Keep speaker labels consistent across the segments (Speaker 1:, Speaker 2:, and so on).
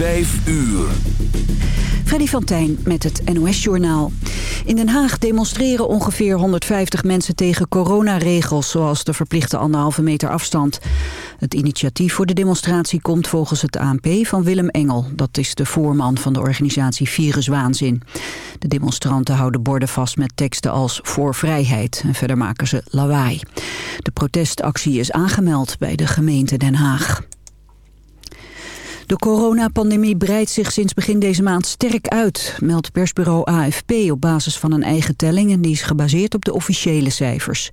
Speaker 1: 5 uur.
Speaker 2: Freddy van met het NOS-journaal. In Den Haag demonstreren ongeveer 150 mensen tegen coronaregels... zoals de verplichte anderhalve meter afstand. Het initiatief voor de demonstratie komt volgens het ANP van Willem Engel. Dat is de voorman van de organisatie Viruswaanzin. De demonstranten houden borden vast met teksten als voor vrijheid. En verder maken ze lawaai. De protestactie is aangemeld bij de gemeente Den Haag. De coronapandemie breidt zich sinds begin deze maand sterk uit, meldt persbureau AFP op basis van een eigen telling en die is gebaseerd op de officiële cijfers.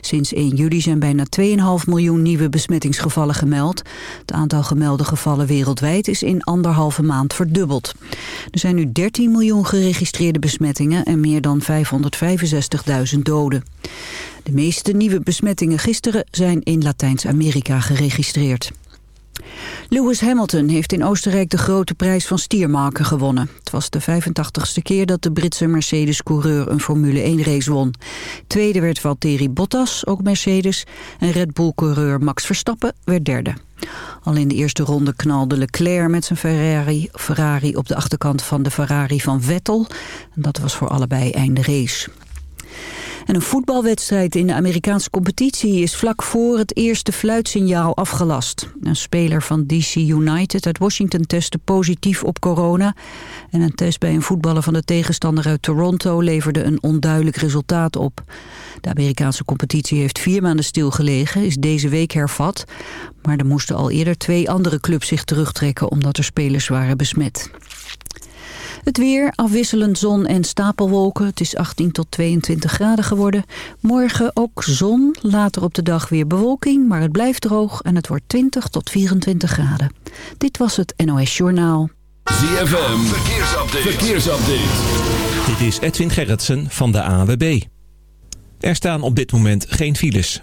Speaker 2: Sinds 1 juli zijn bijna 2,5 miljoen nieuwe besmettingsgevallen gemeld. Het aantal gemelde gevallen wereldwijd is in anderhalve maand verdubbeld. Er zijn nu 13 miljoen geregistreerde besmettingen en meer dan 565.000 doden. De meeste nieuwe besmettingen gisteren zijn in Latijns-Amerika geregistreerd. Lewis Hamilton heeft in Oostenrijk de grote prijs van Stiermarken gewonnen. Het was de 85ste keer dat de Britse Mercedes-coureur een Formule 1-race won. Tweede werd Valtteri Bottas, ook Mercedes. En Red Bull-coureur Max Verstappen werd derde. Al in de eerste ronde knalde Leclerc met zijn Ferrari, Ferrari op de achterkant van de Ferrari van Vettel. En dat was voor allebei einde race. En een voetbalwedstrijd in de Amerikaanse competitie is vlak voor het eerste fluitsignaal afgelast. Een speler van DC United uit Washington testte positief op corona. En een test bij een voetballer van de tegenstander uit Toronto leverde een onduidelijk resultaat op. De Amerikaanse competitie heeft vier maanden stilgelegen, is deze week hervat. Maar er moesten al eerder twee andere clubs zich terugtrekken omdat er spelers waren besmet. Het weer, afwisselend zon en stapelwolken. Het is 18 tot 22 graden geworden. Morgen ook zon, later op de dag weer bewolking, maar het blijft droog en het wordt 20 tot 24 graden. Dit was het NOS Journaal.
Speaker 1: ZFM, verkeersupdate. verkeersupdate.
Speaker 3: Dit is Edwin Gerritsen van de AWB. Er staan op dit moment geen files.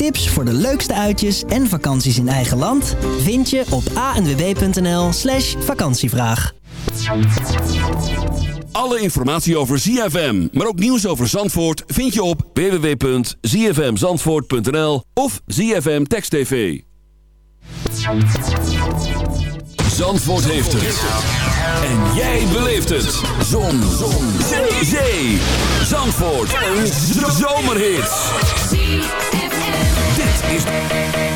Speaker 4: Tips voor de leukste uitjes en vakanties in eigen land vind je op anwb.nl slash vakantievraag.
Speaker 1: Alle informatie over ZFM, maar ook nieuws over Zandvoort vind je op www.zfmzandvoort.nl of ZFM Text TV. Zandvoort heeft het. En jij beleeft het. Zon. Zon. Zee. Zee. Zandvoort. Een zomerhit is...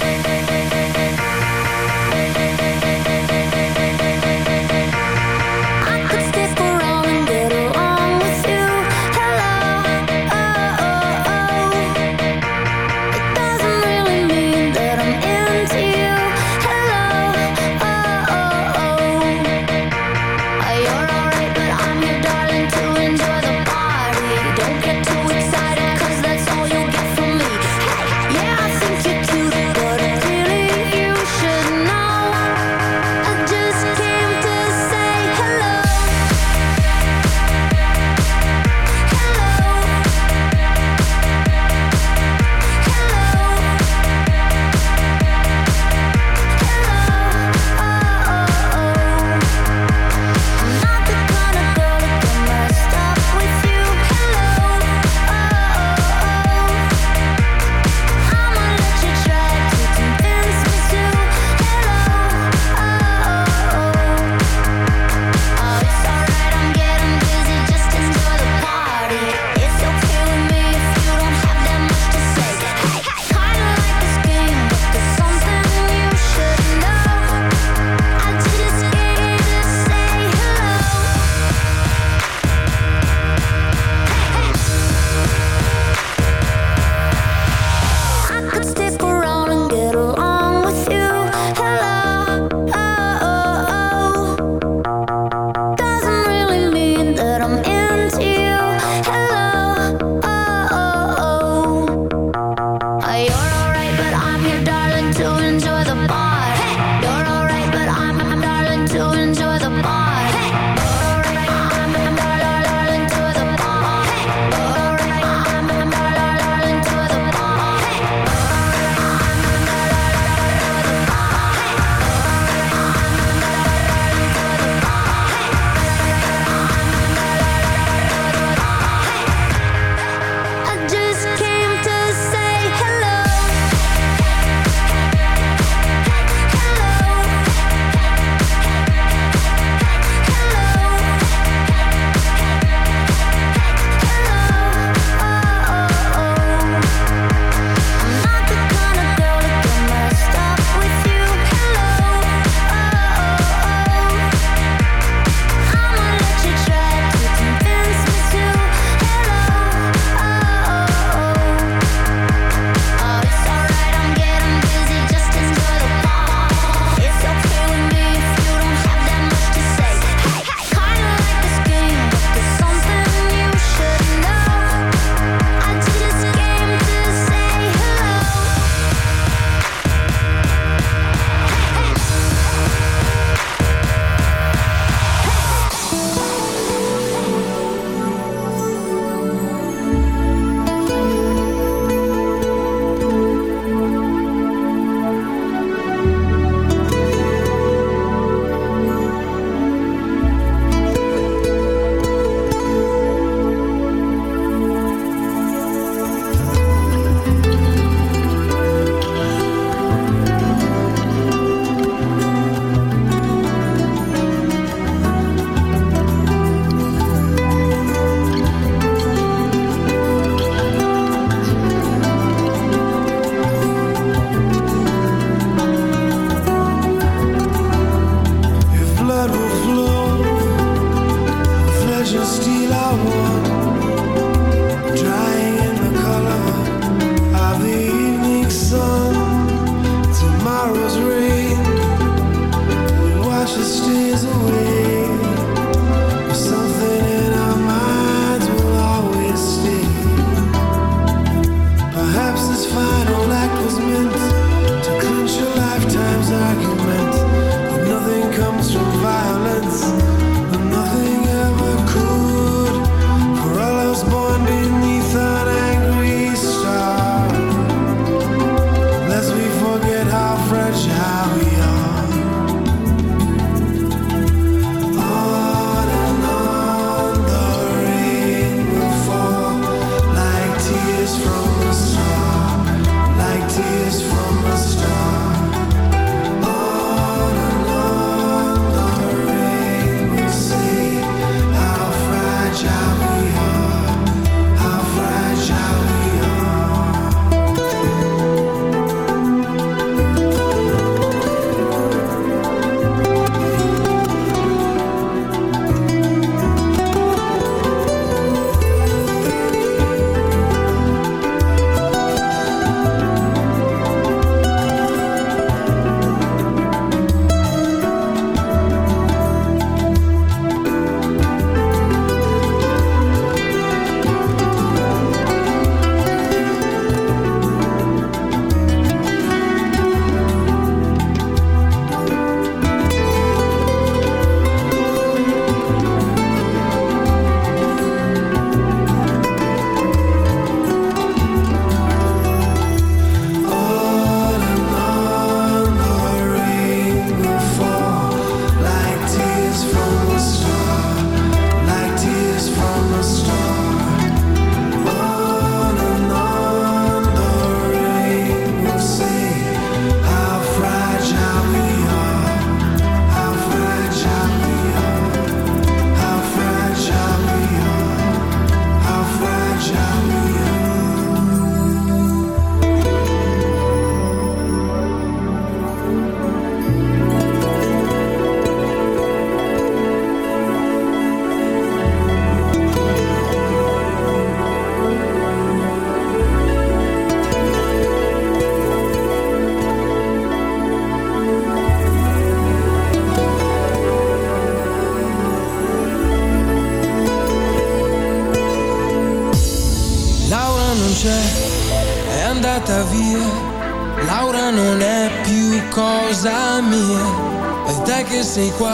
Speaker 5: fuori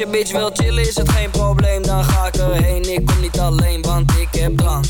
Speaker 6: Je bitch wil chillen is het geen probleem, dan ga ik erheen. Ik kom niet alleen, want ik heb drank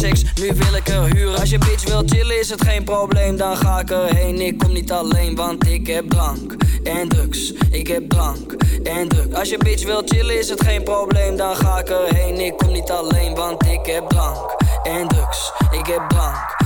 Speaker 6: Nu wil ik er huren. Als je bitch wil chillen, is het geen probleem, dan ga ik erheen. Ik kom niet alleen, want ik heb drank en drugs. Ik heb drank en drugs. Als je bitch wil chillen, is het geen probleem, dan ga ik erheen. Ik kom niet alleen, want ik heb drank en drugs. Ik heb drank.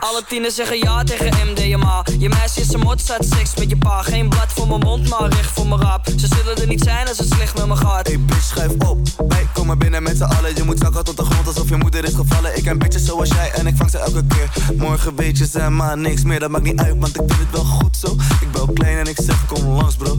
Speaker 6: Alle tieners zeggen ja tegen MDMA. Je meisje is een mot, staat seks met je pa. Geen blad voor mijn mond, maar recht voor mijn rap. Ze zullen er niet zijn als het slecht met me gaat.
Speaker 7: Hey bitch, schuif op. Wij komen binnen met z'n allen. Je moet zakken tot de grond alsof je moeder is gevallen. Ik ken bitches zoals jij en ik vang ze elke keer. Morgen weet je ze maar niks meer, dat maakt niet uit, want ik vind het wel goed zo. Ik bel klein en ik zeg kom langs bro.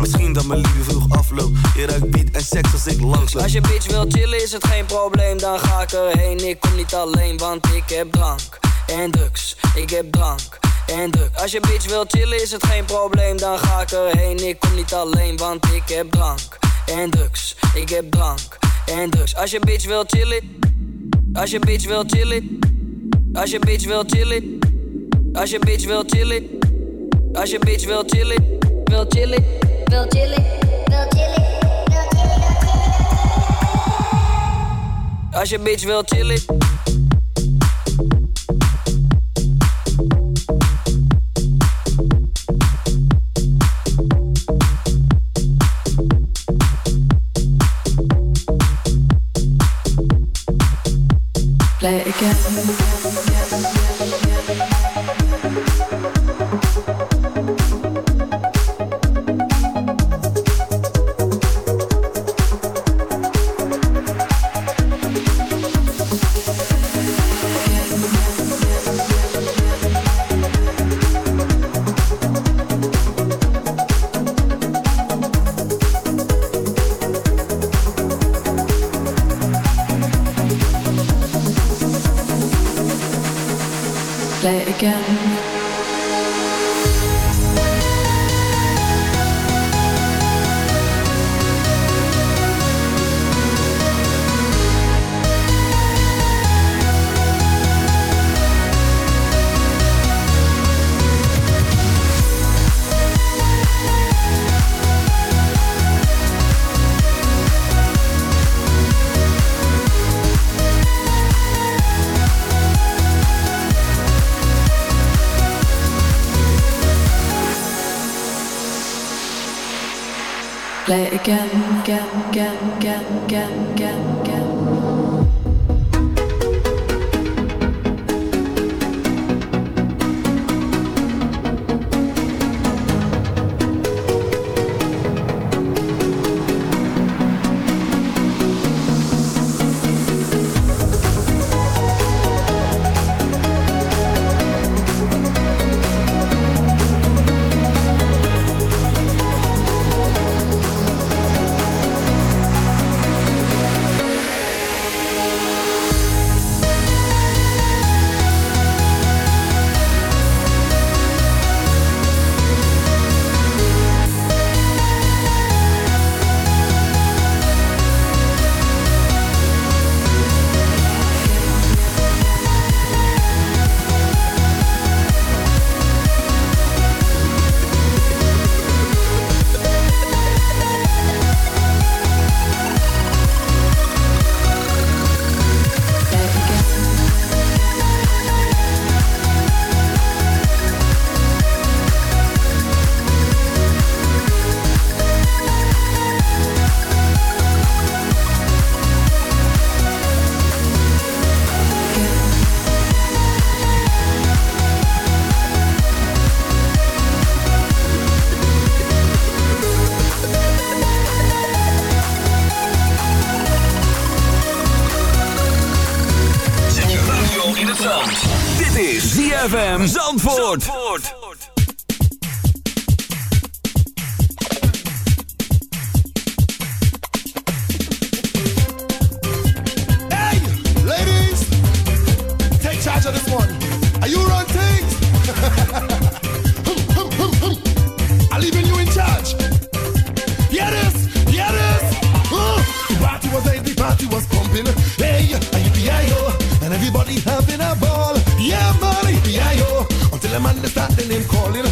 Speaker 7: Misschien dat mijn liefde vroeg afloopt. Je ruikt beat en seks als ik langs loop.
Speaker 6: Als je bitch wil chillen is het geen probleem, dan ga ik erheen. Ik kom niet alleen, want ik heb drank en drugs. Ik heb drank en. Als je bitch wil chillen is het geen probleem, dan ga ik erheen. Ik kom niet alleen, want ik heb drank en drugs. Ik heb drank en drugs. Als je bitch wil chillen, als je bitch wil chillen, als je bitch wil chillen, als je bitch wil chillen, als je bitch wil chillen, wil chillen, wil chillen, wil chillen. Als je bitch wil chillen.
Speaker 8: Play again. Play again, again, again, again, again, again,
Speaker 1: is ZFM Zandvoort.
Speaker 9: Calling.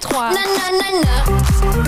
Speaker 10: 3.
Speaker 11: Na, na, na,